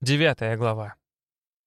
Девятая глава.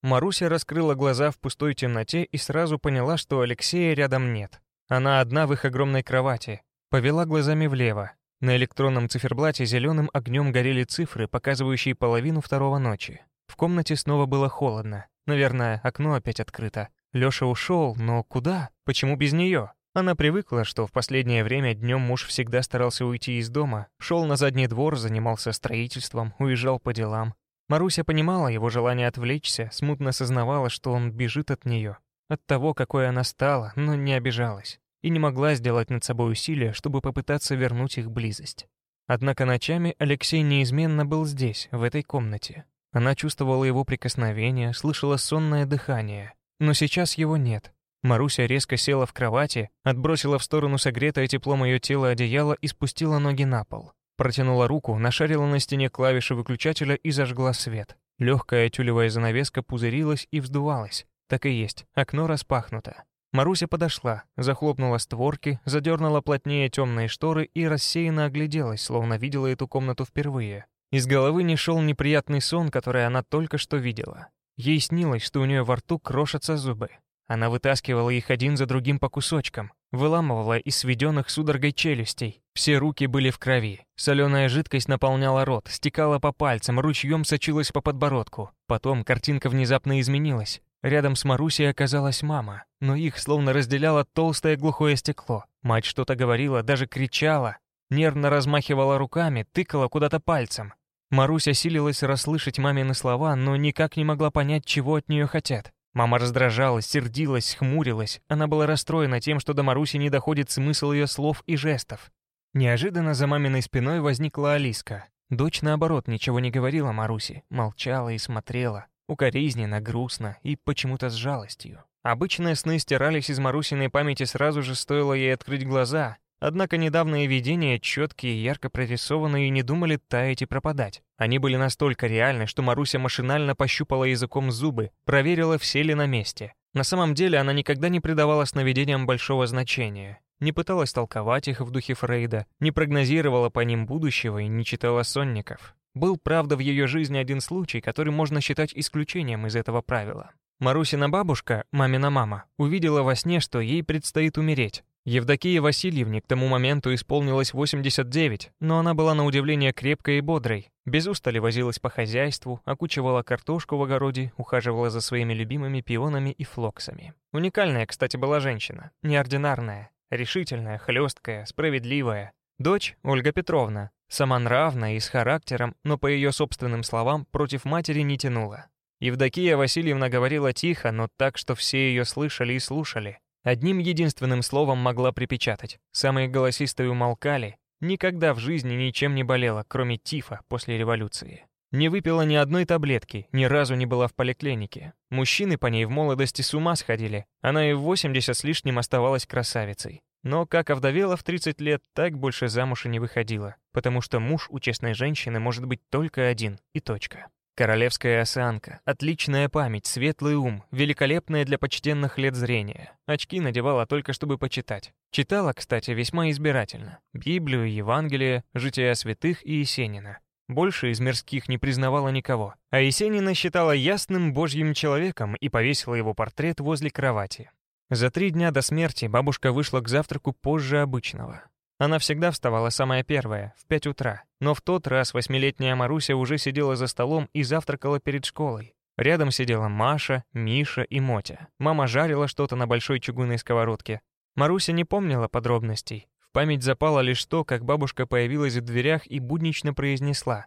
Маруся раскрыла глаза в пустой темноте и сразу поняла, что Алексея рядом нет. Она одна в их огромной кровати. Повела глазами влево. На электронном циферблате зеленым огнем горели цифры, показывающие половину второго ночи. В комнате снова было холодно. Наверное, окно опять открыто. Лёша ушел, но куда? Почему без нее? Она привыкла, что в последнее время днем муж всегда старался уйти из дома, шел на задний двор, занимался строительством, уезжал по делам. Маруся понимала его желание отвлечься, смутно сознавала, что он бежит от нее, от того, какой она стала, но не обижалась, и не могла сделать над собой усилия, чтобы попытаться вернуть их близость. Однако ночами Алексей неизменно был здесь, в этой комнате. Она чувствовала его прикосновение, слышала сонное дыхание, но сейчас его нет. Маруся резко села в кровати, отбросила в сторону согретое теплом ее тела одеяло и спустила ноги на пол. Протянула руку, нашарила на стене клавиши выключателя и зажгла свет. Легкая тюлевая занавеска пузырилась и вздувалась. Так и есть, окно распахнуто. Маруся подошла, захлопнула створки, задернула плотнее темные шторы и рассеянно огляделась, словно видела эту комнату впервые. Из головы не шел неприятный сон, который она только что видела. Ей снилось, что у нее во рту крошатся зубы. Она вытаскивала их один за другим по кусочкам, выламывала из сведенных судорогой челюстей. Все руки были в крови. Соленая жидкость наполняла рот, стекала по пальцам, ручьем сочилась по подбородку. Потом картинка внезапно изменилась. Рядом с Марусей оказалась мама, но их словно разделяло толстое глухое стекло. Мать что-то говорила, даже кричала, нервно размахивала руками, тыкала куда-то пальцем. Маруся силилась расслышать мамины слова, но никак не могла понять, чего от нее хотят. Мама раздражалась, сердилась, хмурилась. Она была расстроена тем, что до Маруси не доходит смысл ее слов и жестов. Неожиданно за маминой спиной возникла Алиска. Дочь, наоборот, ничего не говорила Маруси, молчала и смотрела, укоризненно, грустно и почему-то с жалостью. Обычные сны стирались из Марусиной памяти сразу же стоило ей открыть глаза, Однако недавние видения, четкие, ярко прорисованные, не думали таять и пропадать. Они были настолько реальны, что Маруся машинально пощупала языком зубы, проверила, все ли на месте. На самом деле она никогда не придавала сновидениям большого значения. Не пыталась толковать их в духе Фрейда, не прогнозировала по ним будущего и не читала сонников. Был, правда, в ее жизни один случай, который можно считать исключением из этого правила. Марусина бабушка, мамина мама, увидела во сне, что ей предстоит умереть. Евдокии Васильевне к тому моменту исполнилось 89, но она была на удивление крепкой и бодрой. Без устали возилась по хозяйству, окучивала картошку в огороде, ухаживала за своими любимыми пионами и флоксами. Уникальная, кстати, была женщина, неординарная, решительная, хлесткая, справедливая. Дочь Ольга Петровна, самонравная и с характером, но по ее собственным словам против матери не тянула. Евдокия Васильевна говорила тихо, но так, что все ее слышали и слушали. Одним единственным словом могла припечатать. Самые голосистые умолкали. Никогда в жизни ничем не болела, кроме тифа после революции. Не выпила ни одной таблетки, ни разу не была в поликлинике. Мужчины по ней в молодости с ума сходили. Она и в 80 с лишним оставалась красавицей. Но как овдовела в 30 лет, так больше замуж и не выходила, потому что муж у честной женщины может быть только один, и точка. Королевская осанка, отличная память, светлый ум, великолепное для почтенных лет зрение. Очки надевала только чтобы почитать. Читала, кстати, весьма избирательно. Библию, Евангелие, Жития святых и Есенина. Больше из мирских не признавала никого. А Есенина считала ясным божьим человеком и повесила его портрет возле кровати. За три дня до смерти бабушка вышла к завтраку позже обычного. Она всегда вставала самая первая, в пять утра, но в тот раз восьмилетняя Маруся уже сидела за столом и завтракала перед школой. Рядом сидела Маша, Миша и Мотя. Мама жарила что-то на большой чугунной сковородке. Маруся не помнила подробностей. В память запало лишь то, как бабушка появилась в дверях и буднично произнесла.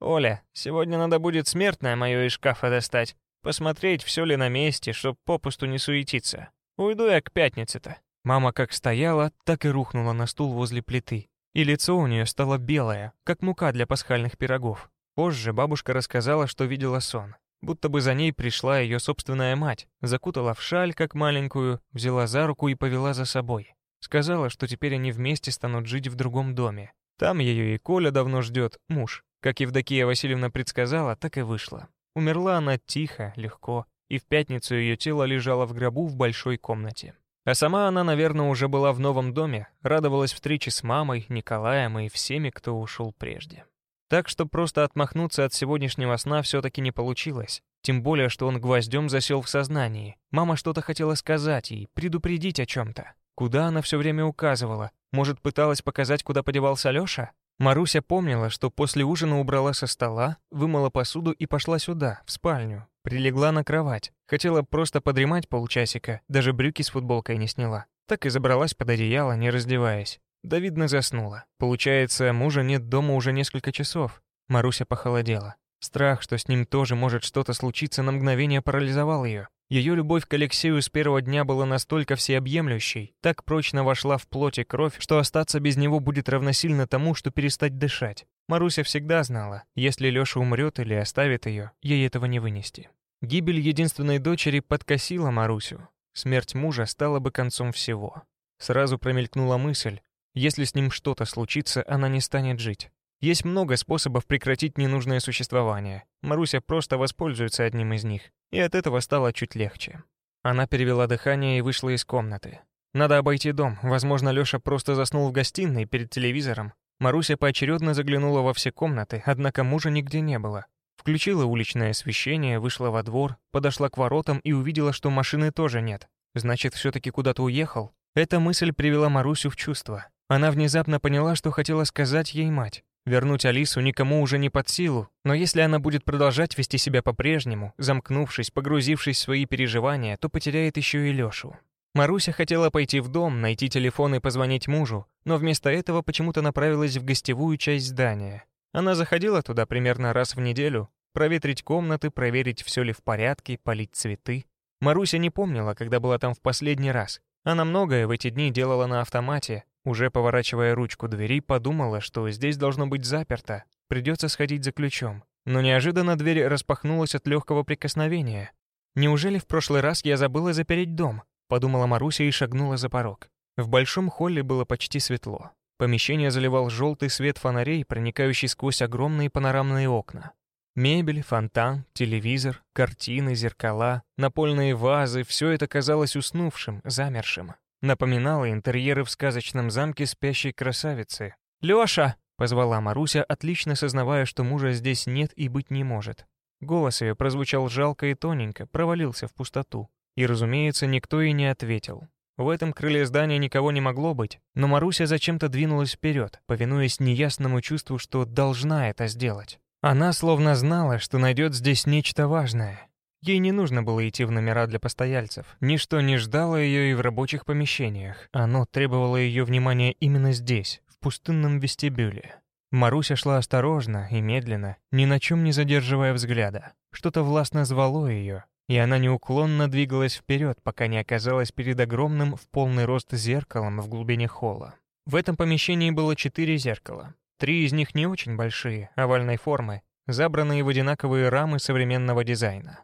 «Оля, сегодня надо будет смертное мое из шкафа достать. Посмотреть, все ли на месте, чтоб попусту не суетиться. Уйду я к пятнице-то». Мама как стояла, так и рухнула на стул возле плиты. И лицо у нее стало белое, как мука для пасхальных пирогов. Позже бабушка рассказала, что видела сон. Будто бы за ней пришла ее собственная мать, закутала в шаль, как маленькую, взяла за руку и повела за собой. Сказала, что теперь они вместе станут жить в другом доме. Там ее и Коля давно ждет, муж. Как Евдокия Васильевна предсказала, так и вышло. Умерла она тихо, легко, и в пятницу ее тело лежало в гробу в большой комнате. А сама она, наверное, уже была в новом доме, радовалась встрече с мамой, Николаем и всеми, кто ушел прежде. Так что просто отмахнуться от сегодняшнего сна все-таки не получилось. Тем более, что он гвоздем засел в сознании. Мама что-то хотела сказать ей, предупредить о чем-то. Куда она все время указывала? Может, пыталась показать, куда подевался Леша? Маруся помнила, что после ужина убрала со стола, вымыла посуду и пошла сюда, в спальню. Прилегла на кровать. Хотела просто подремать полчасика, даже брюки с футболкой не сняла. Так и забралась под одеяло, не раздеваясь. Да, видно, заснула. Получается, мужа нет дома уже несколько часов. Маруся похолодела. Страх, что с ним тоже может что-то случиться, на мгновение парализовал ее. Ее любовь к Алексею с первого дня была настолько всеобъемлющей, так прочно вошла в плоть и кровь, что остаться без него будет равносильно тому, что перестать дышать. Маруся всегда знала, если Леша умрет или оставит ее, ей этого не вынести. Гибель единственной дочери подкосила Марусю. Смерть мужа стала бы концом всего. Сразу промелькнула мысль, если с ним что-то случится, она не станет жить. Есть много способов прекратить ненужное существование. Маруся просто воспользуется одним из них, и от этого стало чуть легче. Она перевела дыхание и вышла из комнаты. Надо обойти дом. Возможно, Лёша просто заснул в гостиной перед телевизором. Маруся поочередно заглянула во все комнаты, однако мужа нигде не было. Включила уличное освещение, вышла во двор, подошла к воротам и увидела, что машины тоже нет. Значит, все таки куда-то уехал? Эта мысль привела Марусю в чувство. Она внезапно поняла, что хотела сказать ей мать. Вернуть Алису никому уже не под силу, но если она будет продолжать вести себя по-прежнему, замкнувшись, погрузившись в свои переживания, то потеряет еще и Лешу. Маруся хотела пойти в дом, найти телефон и позвонить мужу, но вместо этого почему-то направилась в гостевую часть здания. Она заходила туда примерно раз в неделю, проветрить комнаты, проверить, все ли в порядке, полить цветы. Маруся не помнила, когда была там в последний раз. Она многое в эти дни делала на автомате, уже поворачивая ручку двери, подумала, что здесь должно быть заперто, придется сходить за ключом. Но неожиданно дверь распахнулась от легкого прикосновения. «Неужели в прошлый раз я забыла запереть дом?» — подумала Маруся и шагнула за порог. В большом холле было почти светло. Помещение заливал желтый свет фонарей, проникающий сквозь огромные панорамные окна. Мебель, фонтан, телевизор, картины, зеркала, напольные вазы — все это казалось уснувшим, замершим. Напоминало интерьеры в сказочном замке спящей красавицы. «Лёша!» — позвала Маруся, отлично сознавая, что мужа здесь нет и быть не может. Голос ее прозвучал жалко и тоненько, провалился в пустоту. И, разумеется, никто и не ответил. В этом крыле здания никого не могло быть, но Маруся зачем-то двинулась вперед, повинуясь неясному чувству, что должна это сделать. Она словно знала, что найдет здесь нечто важное, Ей не нужно было идти в номера для постояльцев. Ничто не ждало ее и в рабочих помещениях. Оно требовало ее внимания именно здесь, в пустынном вестибюле. Маруся шла осторожно и медленно, ни на чем не задерживая взгляда. Что-то властно звало ее, и она неуклонно двигалась вперед, пока не оказалась перед огромным в полный рост зеркалом в глубине холла. В этом помещении было четыре зеркала. Три из них не очень большие, овальной формы, забранные в одинаковые рамы современного дизайна.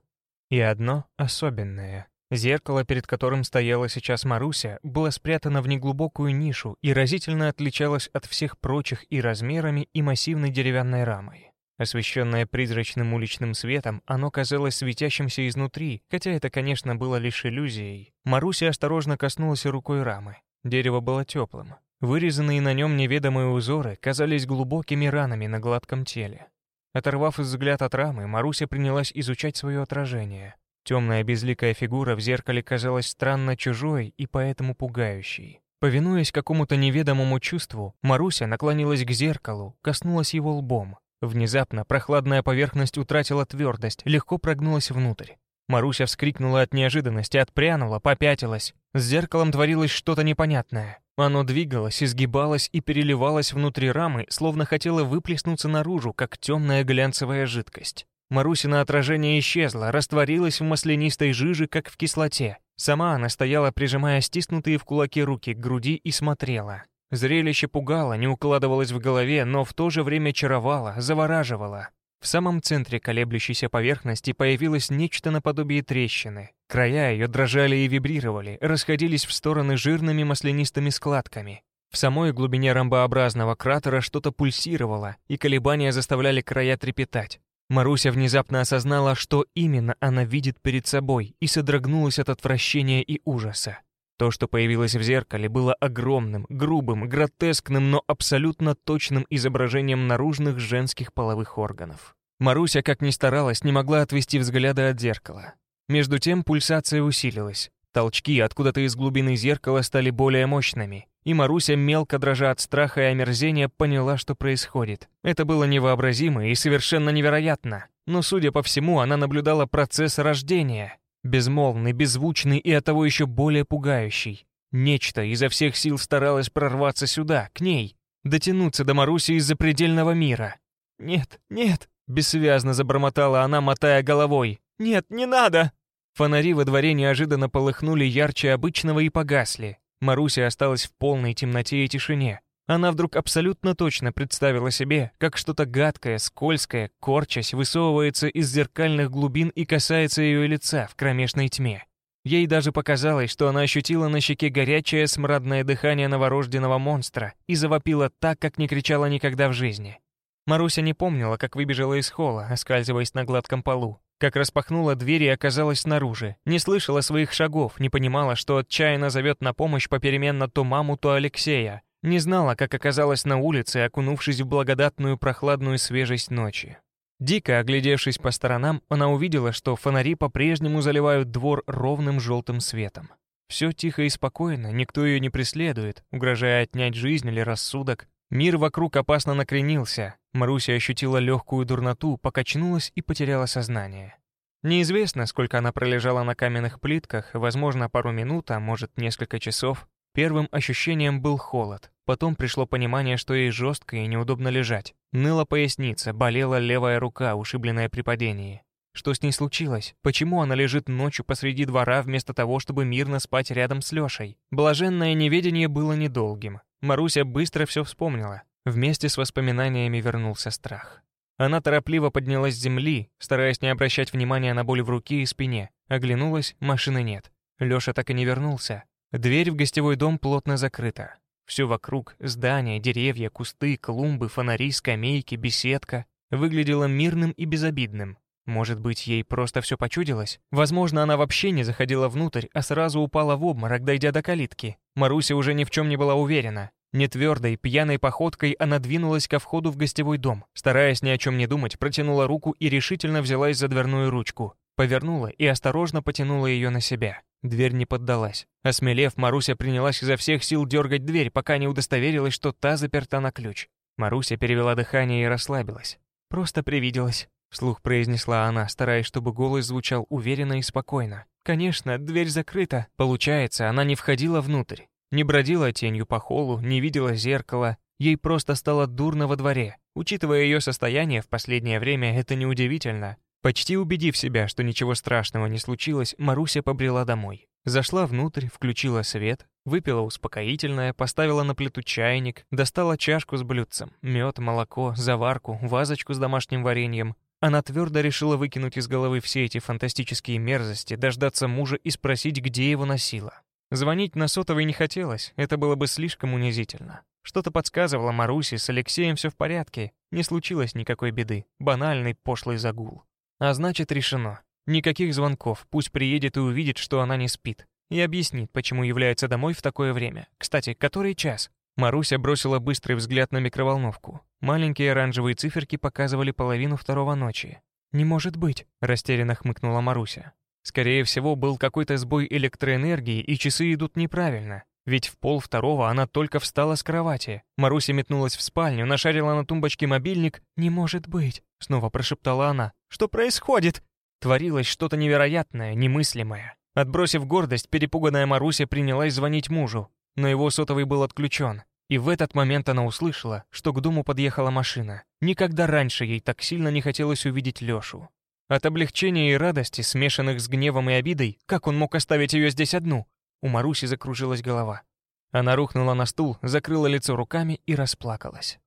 И одно особенное. Зеркало, перед которым стояла сейчас Маруся, было спрятано в неглубокую нишу и разительно отличалось от всех прочих и размерами, и массивной деревянной рамой. Освещенное призрачным уличным светом, оно казалось светящимся изнутри, хотя это, конечно, было лишь иллюзией. Маруся осторожно коснулась рукой рамы. Дерево было теплым. Вырезанные на нем неведомые узоры казались глубокими ранами на гладком теле. Оторвав взгляд от рамы, Маруся принялась изучать свое отражение. Темная безликая фигура в зеркале казалась странно чужой и поэтому пугающей. Повинуясь какому-то неведомому чувству, Маруся наклонилась к зеркалу, коснулась его лбом. Внезапно прохладная поверхность утратила твердость, легко прогнулась внутрь. Маруся вскрикнула от неожиданности, отпрянула, попятилась. С зеркалом творилось что-то непонятное. Оно двигалось, изгибалось и переливалось внутри рамы, словно хотело выплеснуться наружу, как темная глянцевая жидкость. Марусина отражение исчезло, растворилось в маслянистой жиже, как в кислоте. Сама она стояла, прижимая стиснутые в кулаки руки к груди и смотрела. Зрелище пугало, не укладывалось в голове, но в то же время чаровало, завораживало. В самом центре колеблющейся поверхности появилось нечто наподобие трещины. Края ее дрожали и вибрировали, расходились в стороны жирными маслянистыми складками. В самой глубине ромбообразного кратера что-то пульсировало, и колебания заставляли края трепетать. Маруся внезапно осознала, что именно она видит перед собой, и содрогнулась от отвращения и ужаса. То, что появилось в зеркале, было огромным, грубым, гротескным, но абсолютно точным изображением наружных женских половых органов. Маруся, как ни старалась, не могла отвести взгляда от зеркала. Между тем пульсация усилилась. Толчки откуда-то из глубины зеркала стали более мощными, и Маруся, мелко дрожа от страха и омерзения, поняла, что происходит. Это было невообразимо и совершенно невероятно, но, судя по всему, она наблюдала процесс рождения. Безмолвный, беззвучный и оттого еще более пугающий. Нечто изо всех сил старалось прорваться сюда, к ней, дотянуться до Маруси из запредельного мира. «Нет, нет!» — бессвязно забормотала она, мотая головой. «Нет, не надо!» Фонари во дворе неожиданно полыхнули ярче обычного и погасли. Маруся осталась в полной темноте и тишине. Она вдруг абсолютно точно представила себе, как что-то гадкое, скользкое, корчась, высовывается из зеркальных глубин и касается ее лица в кромешной тьме. Ей даже показалось, что она ощутила на щеке горячее смрадное дыхание новорожденного монстра и завопила так, как не кричала никогда в жизни. Маруся не помнила, как выбежала из холла, оскальзываясь на гладком полу, как распахнула дверь и оказалась снаружи, не слышала своих шагов, не понимала, что отчаянно зовет на помощь попеременно то маму, то Алексея, не знала, как оказалась на улице, окунувшись в благодатную прохладную свежесть ночи. Дико оглядевшись по сторонам, она увидела, что фонари по-прежнему заливают двор ровным желтым светом. Все тихо и спокойно, никто ее не преследует, угрожая отнять жизнь или рассудок. Мир вокруг опасно накренился. Маруся ощутила легкую дурноту, покачнулась и потеряла сознание. Неизвестно, сколько она пролежала на каменных плитках, возможно, пару минут, а может, несколько часов. Первым ощущением был холод. Потом пришло понимание, что ей жестко и неудобно лежать. Ныла поясница, болела левая рука, ушибленная при падении. Что с ней случилось? Почему она лежит ночью посреди двора вместо того, чтобы мирно спать рядом с Лешей? Блаженное неведение было недолгим. Маруся быстро все вспомнила. Вместе с воспоминаниями вернулся страх. Она торопливо поднялась с земли, стараясь не обращать внимания на боль в руке и спине. Оглянулась, машины нет. Лёша так и не вернулся. Дверь в гостевой дом плотно закрыта. Все вокруг — здания, деревья, кусты, клумбы, фонари, скамейки, беседка — выглядело мирным и безобидным. Может быть, ей просто все почудилось? Возможно, она вообще не заходила внутрь, а сразу упала в обморок, дойдя до калитки. Маруся уже ни в чем не была уверена. Нетвердой, пьяной походкой она двинулась ко входу в гостевой дом. Стараясь ни о чем не думать, протянула руку и решительно взялась за дверную ручку. Повернула и осторожно потянула ее на себя. Дверь не поддалась. Осмелев, Маруся принялась изо всех сил дергать дверь, пока не удостоверилась, что та заперта на ключ. Маруся перевела дыхание и расслабилась. «Просто привиделась», — вслух произнесла она, стараясь, чтобы голос звучал уверенно и спокойно. «Конечно, дверь закрыта. Получается, она не входила внутрь. Не бродила тенью по холлу, не видела зеркала. Ей просто стало дурно во дворе. Учитывая ее состояние в последнее время, это неудивительно. Почти убедив себя, что ничего страшного не случилось, Маруся побрела домой. Зашла внутрь, включила свет, выпила успокоительное, поставила на плиту чайник, достала чашку с блюдцем, мед, молоко, заварку, вазочку с домашним вареньем. Она твердо решила выкинуть из головы все эти фантастические мерзости, дождаться мужа и спросить, где его носила. Звонить на сотовый не хотелось, это было бы слишком унизительно. Что-то подсказывало Марусе, с Алексеем все в порядке, не случилось никакой беды, банальный пошлый загул. А значит, решено. Никаких звонков, пусть приедет и увидит, что она не спит. И объяснит, почему является домой в такое время. Кстати, который час? Маруся бросила быстрый взгляд на микроволновку. Маленькие оранжевые циферки показывали половину второго ночи. «Не может быть», — растерянно хмыкнула Маруся. Скорее всего, был какой-то сбой электроэнергии, и часы идут неправильно. Ведь в пол второго она только встала с кровати. Маруся метнулась в спальню, нашарила на тумбочке мобильник. «Не может быть», — снова прошептала она. «Что происходит?» Творилось что-то невероятное, немыслимое. Отбросив гордость, перепуганная Маруся принялась звонить мужу. Но его сотовый был отключен. И в этот момент она услышала, что к дому подъехала машина. Никогда раньше ей так сильно не хотелось увидеть Лёшу. От облегчения и радости, смешанных с гневом и обидой, как он мог оставить ее здесь одну, у Маруси закружилась голова. Она рухнула на стул, закрыла лицо руками и расплакалась.